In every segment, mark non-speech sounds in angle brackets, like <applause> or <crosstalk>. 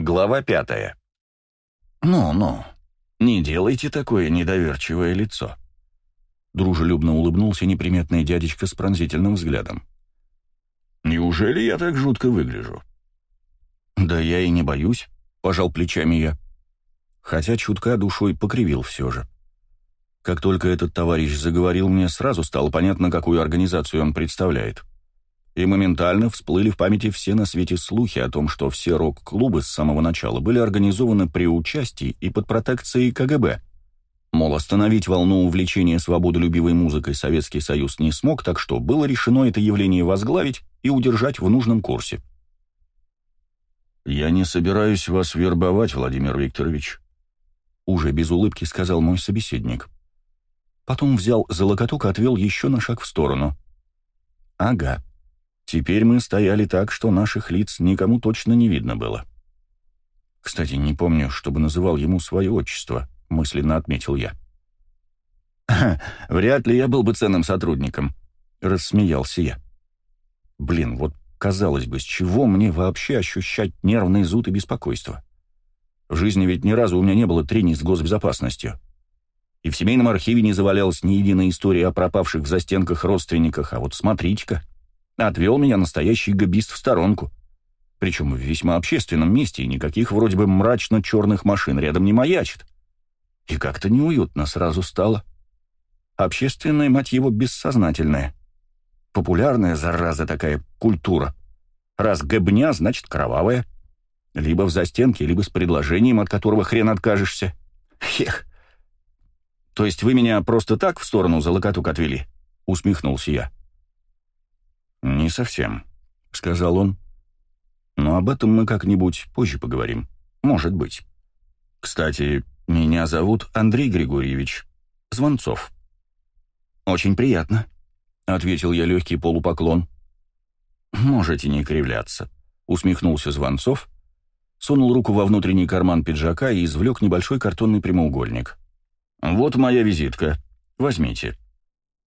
Глава пятая. «Ну-ну, не делайте такое недоверчивое лицо». Дружелюбно улыбнулся неприметный дядечка с пронзительным взглядом. «Неужели я так жутко выгляжу?» «Да я и не боюсь», — пожал плечами я. Хотя чутка душой покривил все же. Как только этот товарищ заговорил, мне сразу стало понятно, какую организацию он представляет и моментально всплыли в памяти все на свете слухи о том, что все рок-клубы с самого начала были организованы при участии и под протекцией КГБ. Мол, остановить волну увлечения свободолюбивой музыкой Советский Союз не смог, так что было решено это явление возглавить и удержать в нужном курсе. «Я не собираюсь вас вербовать, Владимир Викторович», — уже без улыбки сказал мой собеседник. Потом взял за локоток и отвел еще на шаг в сторону. «Ага, Теперь мы стояли так, что наших лиц никому точно не видно было. Кстати, не помню, чтобы называл ему свое отчество, мысленно отметил я. <laughs> «Вряд ли я был бы ценным сотрудником», — рассмеялся я. «Блин, вот, казалось бы, с чего мне вообще ощущать нервный зуд и беспокойство? В жизни ведь ни разу у меня не было трений с госбезопасностью. И в семейном архиве не завалялась ни единой истории о пропавших в застенках родственниках, а вот смотрите-ка, Отвел меня настоящий габист в сторонку. Причем в весьма общественном месте, и никаких вроде бы мрачно-черных машин рядом не маячит. И как-то неуютно сразу стало. Общественная, мать его, бессознательная. Популярная, зараза такая, культура. Раз гэбня, значит кровавая. Либо в застенке, либо с предложением, от которого хрен откажешься. Хех. То есть вы меня просто так в сторону за локоток отвели? Усмехнулся я. «Не совсем», — сказал он. «Но об этом мы как-нибудь позже поговорим. Может быть. Кстати, меня зовут Андрей Григорьевич Звонцов». «Очень приятно», — ответил я легкий полупоклон. «Можете не кривляться», — усмехнулся Звонцов, сунул руку во внутренний карман пиджака и извлек небольшой картонный прямоугольник. «Вот моя визитка. Возьмите».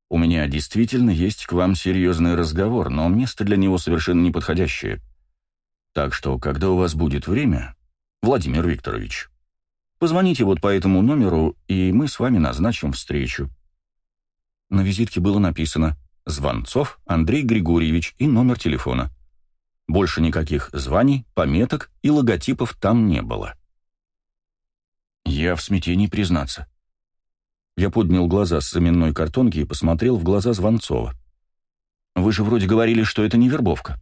У меня действительно есть к вам серьезный разговор, но место для него совершенно неподходящее. Так что, когда у вас будет время, Владимир Викторович, позвоните вот по этому номеру, и мы с вами назначим встречу». На визитке было написано «Звонцов Андрей Григорьевич» и номер телефона. Больше никаких званий, пометок и логотипов там не было. Я в смятении признаться. Я поднял глаза с заменной картонки и посмотрел в глаза Звонцова. «Вы же вроде говорили, что это не вербовка».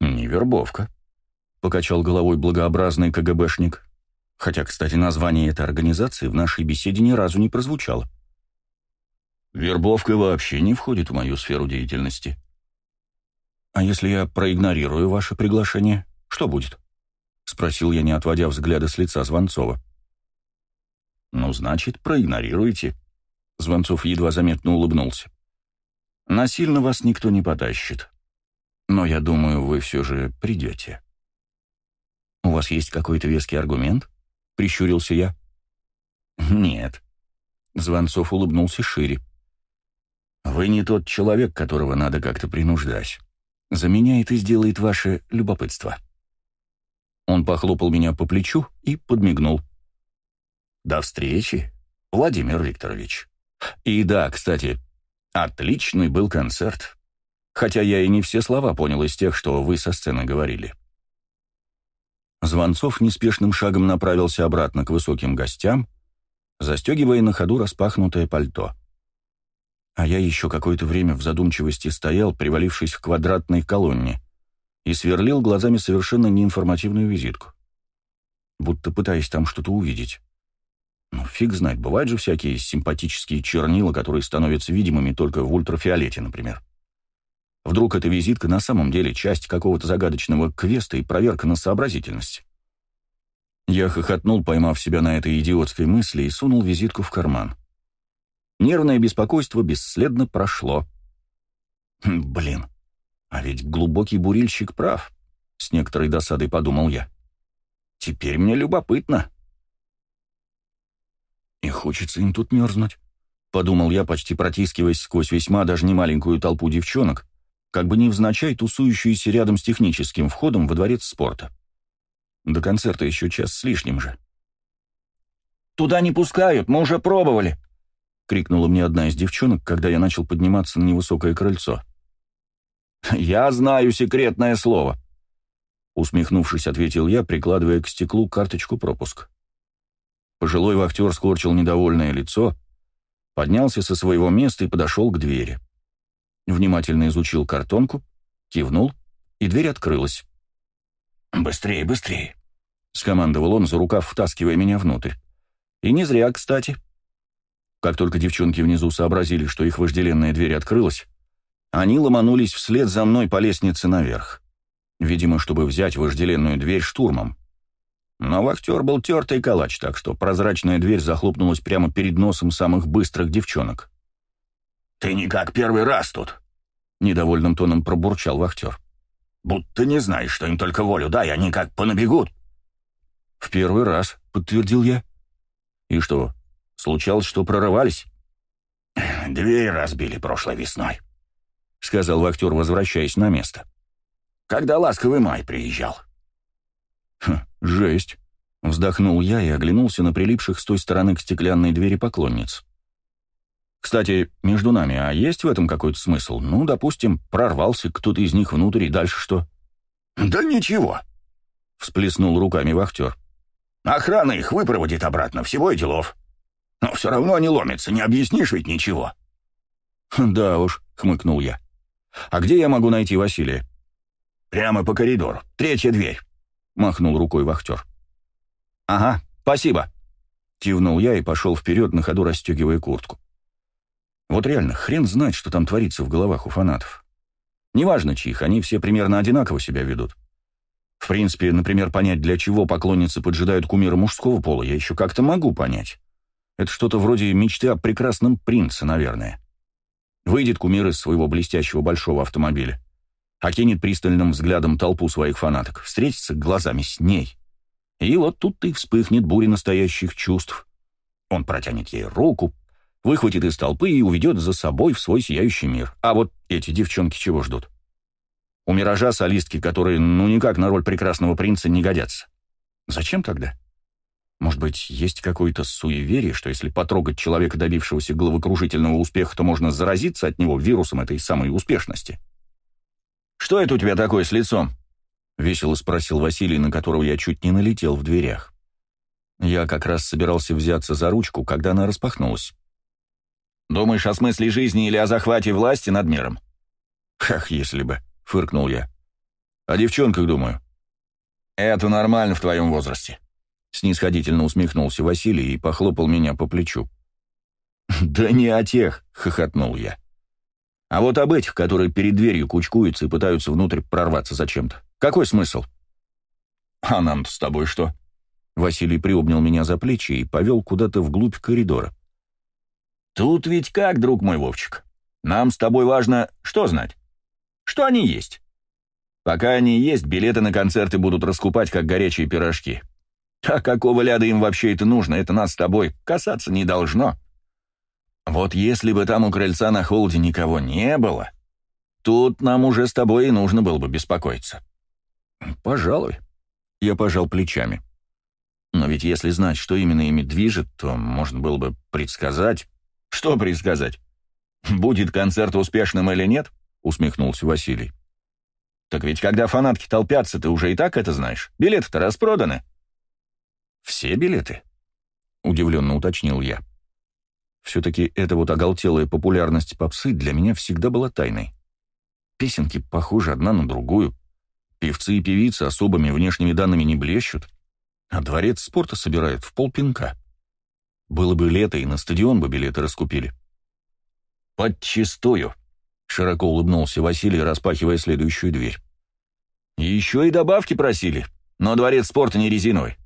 «Не вербовка», — покачал головой благообразный КГБшник. Хотя, кстати, название этой организации в нашей беседе ни разу не прозвучало. «Вербовка вообще не входит в мою сферу деятельности». «А если я проигнорирую ваше приглашение, что будет?» — спросил я, не отводя взгляда с лица Звонцова. «Ну, значит, проигнорируйте». Звонцов едва заметно улыбнулся. «Насильно вас никто не потащит. Но я думаю, вы все же придете». «У вас есть какой-то веский аргумент?» — прищурился я. «Нет». Звонцов улыбнулся шире. «Вы не тот человек, которого надо как-то принуждать. Заменяет и сделает ваше любопытство». Он похлопал меня по плечу и подмигнул. До встречи, Владимир Викторович. И да, кстати, отличный был концерт. Хотя я и не все слова понял из тех, что вы со сцены говорили. Звонцов неспешным шагом направился обратно к высоким гостям, застегивая на ходу распахнутое пальто. А я еще какое-то время в задумчивости стоял, привалившись к квадратной колонне, и сверлил глазами совершенно неинформативную визитку. Будто пытаясь там что-то увидеть. Ну, фиг знает, бывают же всякие симпатические чернила, которые становятся видимыми только в ультрафиолете, например. Вдруг эта визитка на самом деле часть какого-то загадочного квеста и проверка на сообразительность. Я хохотнул, поймав себя на этой идиотской мысли, и сунул визитку в карман. Нервное беспокойство бесследно прошло. Хм, блин, а ведь глубокий бурильщик прав, с некоторой досадой подумал я. Теперь мне любопытно. «Не хочется им тут мерзнуть», — подумал я, почти протискиваясь сквозь весьма даже не маленькую толпу девчонок, как бы невзначай тусующуюся рядом с техническим входом во дворец спорта. До концерта еще час с лишним же. «Туда не пускают, мы уже пробовали!» — крикнула мне одна из девчонок, когда я начал подниматься на невысокое крыльцо. <laughs> «Я знаю секретное слово», — усмехнувшись, ответил я, прикладывая к стеклу карточку пропуск. Пожилой вахтер скорчил недовольное лицо, поднялся со своего места и подошел к двери. Внимательно изучил картонку, кивнул, и дверь открылась. «Быстрее, быстрее!» — скомандовал он, за рукав втаскивая меня внутрь. И не зря, кстати. Как только девчонки внизу сообразили, что их вожделенная дверь открылась, они ломанулись вслед за мной по лестнице наверх. Видимо, чтобы взять вожделенную дверь штурмом. Но вахтер был тертый калач, так что прозрачная дверь захлопнулась прямо перед носом самых быстрых девчонок. «Ты не как первый раз тут», — недовольным тоном пробурчал вахтер. «Будто не знаешь, что им только волю дай, они как понабегут». «В первый раз», — подтвердил я. «И что, случалось, что прорывались?» «Дверь разбили прошлой весной», — сказал вахтер, возвращаясь на место. «Когда ласковый май приезжал». «Хм, жесть», — вздохнул я и оглянулся на прилипших с той стороны к стеклянной двери поклонниц. «Кстати, между нами, а есть в этом какой-то смысл? Ну, допустим, прорвался кто-то из них внутрь, и дальше что?» «Да ничего», — всплеснул руками вахтер. «Охрана их выпроводит обратно, всего и делов. Но все равно они ломятся, не объяснишь ведь ничего». «Да уж», — хмыкнул я. «А где я могу найти Василия?» «Прямо по коридору. Третья дверь», — махнул рукой вахтер. «Ага, спасибо», — кивнул я и пошел вперед, на ходу расстегивая куртку. Вот реально, хрен знать, что там творится в головах у фанатов. Неважно чьих, они все примерно одинаково себя ведут. В принципе, например, понять, для чего поклонницы поджидают кумира мужского пола, я еще как-то могу понять. Это что-то вроде мечты о прекрасном принце, наверное. Выйдет кумир из своего блестящего большого автомобиля, окинет пристальным взглядом толпу своих фанаток, встретится глазами с ней. И вот тут-то и вспыхнет буря настоящих чувств. Он протянет ей руку, выхватит из толпы и уведет за собой в свой сияющий мир. А вот эти девчонки чего ждут? У «Миража» солистки, которые ну никак на роль прекрасного принца не годятся. Зачем тогда? Может быть, есть какое-то суеверие, что если потрогать человека, добившегося головокружительного успеха, то можно заразиться от него вирусом этой самой успешности? «Что это у тебя такое с лицом?» — весело спросил Василий, на которого я чуть не налетел в дверях. Я как раз собирался взяться за ручку, когда она распахнулась. «Думаешь о смысле жизни или о захвате власти над миром?» «Ах, если бы», — фыркнул я. «О девчонках думаю». «Это нормально в твоем возрасте», Снисходительно усмехнулся Василий и похлопал меня по плечу. <laughs> «Да не о тех!» — хохотнул я. «А вот об этих, которые перед дверью кучкуются и пытаются внутрь прорваться зачем-то. Какой смысл?» «А нам-то с тобой что?» Василий приобнял меня за плечи и повел куда-то вглубь коридора. «Тут ведь как, друг мой Вовчик? Нам с тобой важно что знать? Что они есть? Пока они есть, билеты на концерты будут раскупать, как горячие пирожки. А какого ляда им вообще это нужно? Это нас с тобой касаться не должно. Вот если бы там у крыльца на холде никого не было, тут нам уже с тобой и нужно было бы беспокоиться. Пожалуй. Я пожал плечами. Но ведь если знать, что именно ими движет, то можно было бы предсказать. Что предсказать? Будет концерт успешным или нет? Усмехнулся Василий. Так ведь когда фанатки толпятся, ты уже и так это знаешь. Билеты-то распроданы. «Все билеты?» — удивленно уточнил я. Все-таки эта вот оголтелая популярность попсы для меня всегда была тайной. Песенки похожи одна на другую. Певцы и певицы особыми внешними данными не блещут, а дворец спорта собирает в полпинка. Было бы лето, и на стадион бы билеты раскупили. «Подчистую», — широко улыбнулся Василий, распахивая следующую дверь. «Еще и добавки просили, но дворец спорта не резиновый.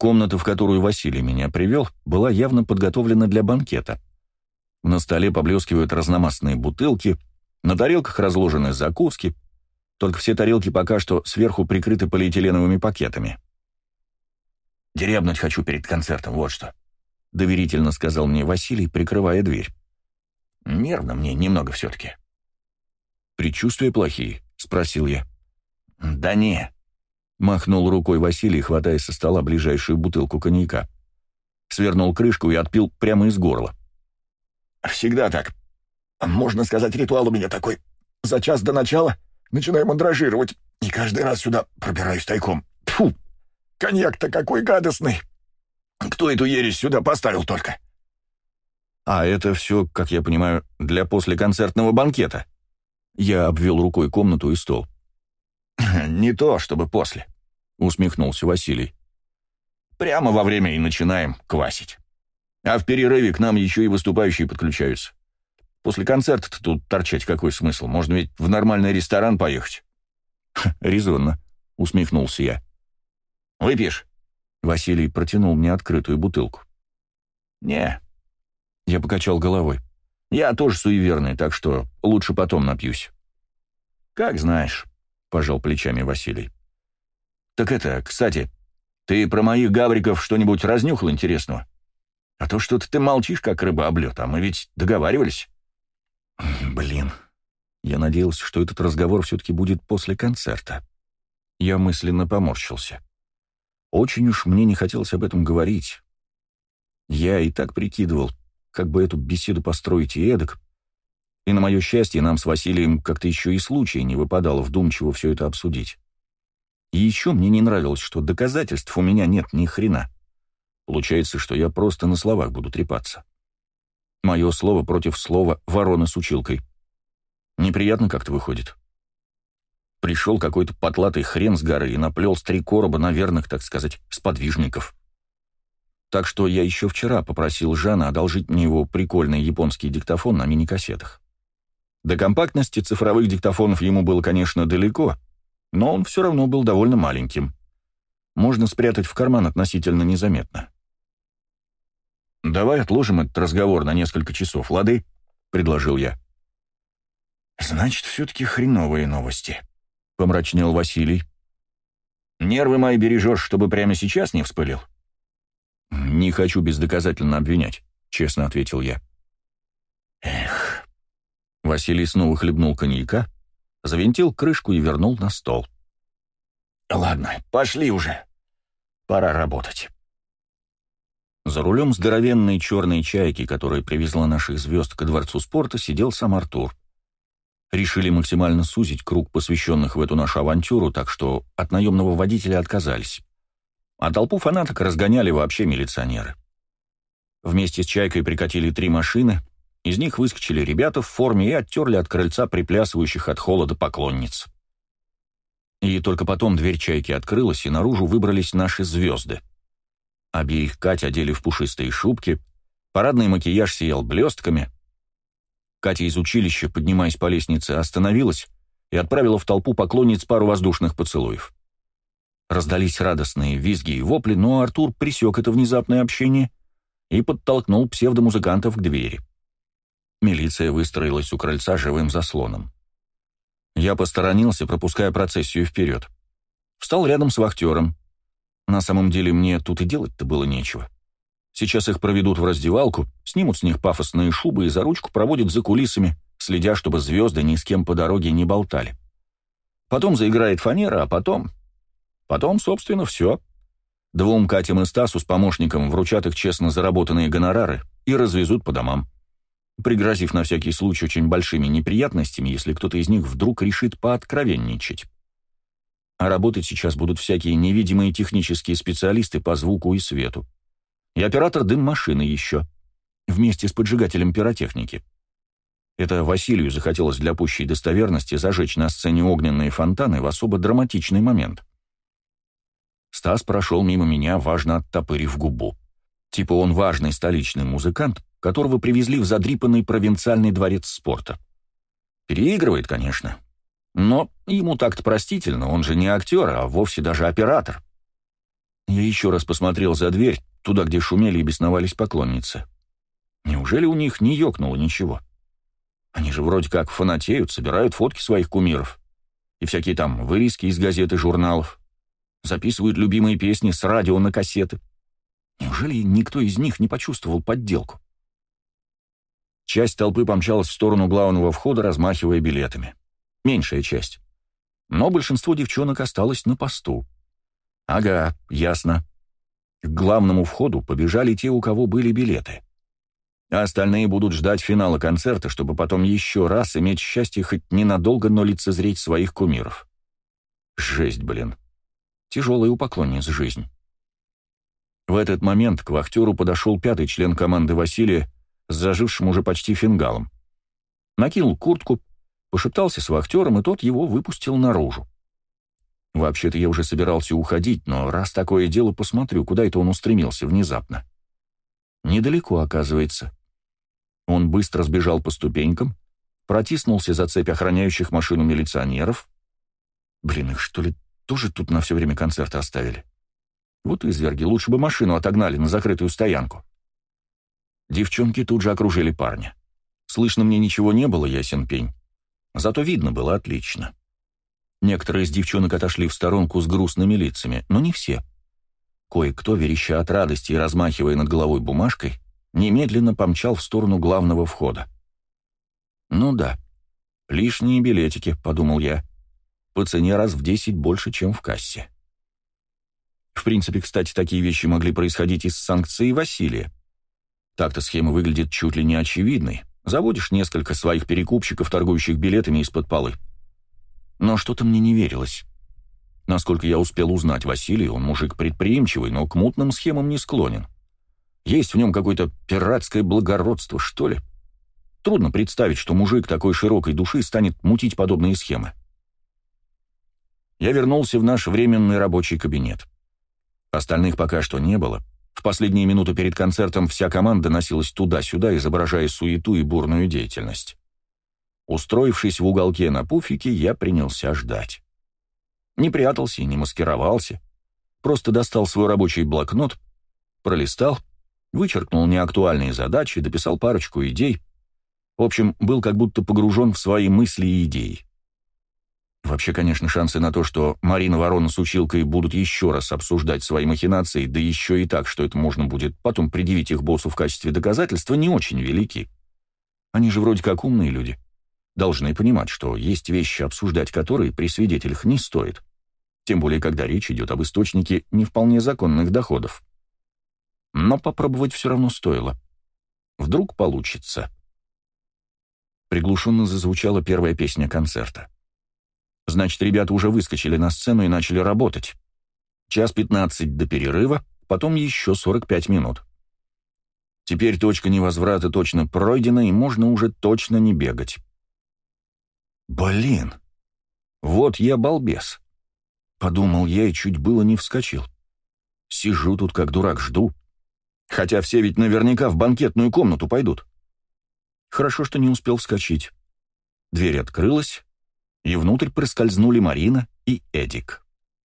Комната, в которую Василий меня привел, была явно подготовлена для банкета. На столе поблескивают разномастные бутылки, на тарелках разложены закуски, только все тарелки пока что сверху прикрыты полиэтиленовыми пакетами. «Дерябнуть хочу перед концертом, вот что», — доверительно сказал мне Василий, прикрывая дверь. «Нервно мне немного все-таки». «Предчувствия плохие?» — спросил я. «Да не. Махнул рукой Василий, хватая со стола ближайшую бутылку коньяка. Свернул крышку и отпил прямо из горла. «Всегда так. Можно сказать, ритуал у меня такой. За час до начала начинаю мандражировать, и каждый раз сюда пробираюсь тайком. Фу! Коньяк-то какой гадостный! Кто эту ересь сюда поставил только?» «А это все, как я понимаю, для послеконцертного банкета?» Я обвел рукой комнату и стол. <laughs> «Не то, чтобы после», — усмехнулся Василий. «Прямо во время и начинаем квасить. А в перерыве к нам еще и выступающие подключаются. После концерта тут торчать какой смысл? Можно ведь в нормальный ресторан поехать». «Резонно», — усмехнулся я. «Выпьешь?» Василий протянул мне открытую бутылку. «Не». Я покачал головой. «Я тоже суеверный, так что лучше потом напьюсь». «Как знаешь». — пожал плечами Василий. «Так это, кстати, ты про моих гавриков что-нибудь разнюхал интересного? А то что-то ты молчишь, как рыба об лед, а мы ведь договаривались». «Блин, я надеялся, что этот разговор все-таки будет после концерта». Я мысленно поморщился. Очень уж мне не хотелось об этом говорить. Я и так прикидывал, как бы эту беседу построить и эдак, и, на мое счастье, нам с Василием как-то еще и случая не выпадало вдумчиво все это обсудить. И еще мне не нравилось, что доказательств у меня нет ни хрена. Получается, что я просто на словах буду трепаться. Мое слово против слова ворона с училкой. Неприятно как-то выходит. Пришел какой-то потлатый хрен с горы и наплел с три короба на верных, так сказать, сподвижников. Так что я еще вчера попросил Жана одолжить мне его прикольный японский диктофон на мини-кассетах. До компактности цифровых диктофонов ему было, конечно, далеко, но он все равно был довольно маленьким. Можно спрятать в карман относительно незаметно. «Давай отложим этот разговор на несколько часов, лады?» — предложил я. «Значит, все-таки хреновые новости», — помрачнел Василий. «Нервы мои бережешь, чтобы прямо сейчас не вспылил?» «Не хочу бездоказательно обвинять», — честно ответил я. «Эх, Василий снова хлебнул коньяка, завинтил крышку и вернул на стол. «Ладно, пошли уже. Пора работать». За рулем здоровенной черной чайки, которая привезла наших звезд ко дворцу спорта, сидел сам Артур. Решили максимально сузить круг посвященных в эту нашу авантюру, так что от наемного водителя отказались. А толпу фанаток разгоняли вообще милиционеры. Вместе с «Чайкой» прикатили три машины, из них выскочили ребята в форме и оттерли от крыльца приплясывающих от холода поклонниц. И только потом дверь чайки открылась, и наружу выбрались наши звезды. Обеих Катя одели в пушистые шубки, парадный макияж сиял блестками. Катя из училища, поднимаясь по лестнице, остановилась и отправила в толпу поклонниц пару воздушных поцелуев. Раздались радостные визги и вопли, но Артур пресек это внезапное общение и подтолкнул псевдомузыкантов к двери. Милиция выстроилась у крыльца живым заслоном. Я посторонился, пропуская процессию вперед. Встал рядом с вахтером. На самом деле мне тут и делать-то было нечего. Сейчас их проведут в раздевалку, снимут с них пафосные шубы и за ручку проводят за кулисами, следя, чтобы звезды ни с кем по дороге не болтали. Потом заиграет фанера, а потом... Потом, собственно, все. Двум Катям и Стасу с помощником вручат их честно заработанные гонорары и развезут по домам пригрозив на всякий случай очень большими неприятностями, если кто-то из них вдруг решит пооткровенничать. А работать сейчас будут всякие невидимые технические специалисты по звуку и свету. И оператор дым-машины еще, вместе с поджигателем пиротехники. Это Василию захотелось для пущей достоверности зажечь на сцене огненные фонтаны в особо драматичный момент. Стас прошел мимо меня, важно оттопырив губу. Типа он важный столичный музыкант, которого привезли в задрипанный провинциальный дворец спорта. Переигрывает, конечно. Но ему так-то простительно, он же не актер, а вовсе даже оператор. Я еще раз посмотрел за дверь, туда, где шумели и бесновались поклонницы. Неужели у них не ёкнуло ничего? Они же вроде как фанатеют, собирают фотки своих кумиров. И всякие там вырезки из газет и журналов. Записывают любимые песни с радио на кассеты. Неужели никто из них не почувствовал подделку? Часть толпы помчалась в сторону главного входа, размахивая билетами. Меньшая часть. Но большинство девчонок осталось на посту. Ага, ясно. К главному входу побежали те, у кого были билеты. А остальные будут ждать финала концерта, чтобы потом еще раз иметь счастье хоть ненадолго, но лицезреть своих кумиров. Жесть, блин. Тяжелая у поклонниц жизнь. В этот момент к вахтеру подошел пятый член команды Василия с зажившим уже почти фингалом. Накинул куртку, пошептался с вахтером, и тот его выпустил наружу. Вообще-то я уже собирался уходить, но раз такое дело, посмотрю, куда это он устремился внезапно. Недалеко, оказывается. Он быстро сбежал по ступенькам, протиснулся за цепь охраняющих машину милиционеров. Блин, их что ли тоже тут на все время концерта оставили? Вот изверги, лучше бы машину отогнали на закрытую стоянку. Девчонки тут же окружили парня. Слышно мне ничего не было, ясен пень. Зато видно было отлично. Некоторые из девчонок отошли в сторонку с грустными лицами, но не все. Кое-кто, вереща от радости и размахивая над головой бумажкой, немедленно помчал в сторону главного входа. «Ну да, лишние билетики», — подумал я. «По цене раз в десять больше, чем в кассе». В принципе, кстати, такие вещи могли происходить из санкций Василия. Так-то схема выглядит чуть ли не очевидной. Заводишь несколько своих перекупщиков, торгующих билетами из-под полы. Но что-то мне не верилось. Насколько я успел узнать Василия, он мужик предприимчивый, но к мутным схемам не склонен. Есть в нем какое-то пиратское благородство, что ли? Трудно представить, что мужик такой широкой души станет мутить подобные схемы. Я вернулся в наш временный рабочий кабинет. Остальных пока что не было. В последние минуты перед концертом вся команда носилась туда-сюда, изображая суету и бурную деятельность. Устроившись в уголке на пуфике, я принялся ждать. Не прятался и не маскировался. Просто достал свой рабочий блокнот, пролистал, вычеркнул неактуальные задачи, дописал парочку идей. В общем, был как будто погружен в свои мысли и идеи. Вообще, конечно, шансы на то, что Марина Ворона с училкой будут еще раз обсуждать свои махинации, да еще и так, что это можно будет потом предъявить их боссу в качестве доказательства, не очень велики. Они же вроде как умные люди должны понимать, что есть вещи, обсуждать которые при свидетелях не стоит, тем более когда речь идет об источнике не вполне законных доходов. Но попробовать все равно стоило. Вдруг получится. Приглушенно зазвучала первая песня концерта. Значит, ребята уже выскочили на сцену и начали работать. Час пятнадцать до перерыва, потом еще сорок пять минут. Теперь точка невозврата точно пройдена, и можно уже точно не бегать. «Блин! Вот я балбес!» Подумал я и чуть было не вскочил. Сижу тут как дурак, жду. Хотя все ведь наверняка в банкетную комнату пойдут. Хорошо, что не успел вскочить. Дверь открылась, и внутрь проскользнули Марина и Эдик.